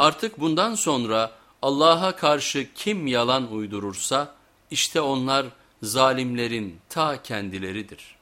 Artık bundan sonra Allah'a karşı kim yalan uydurursa işte onlar zalimlerin ta kendileridir.''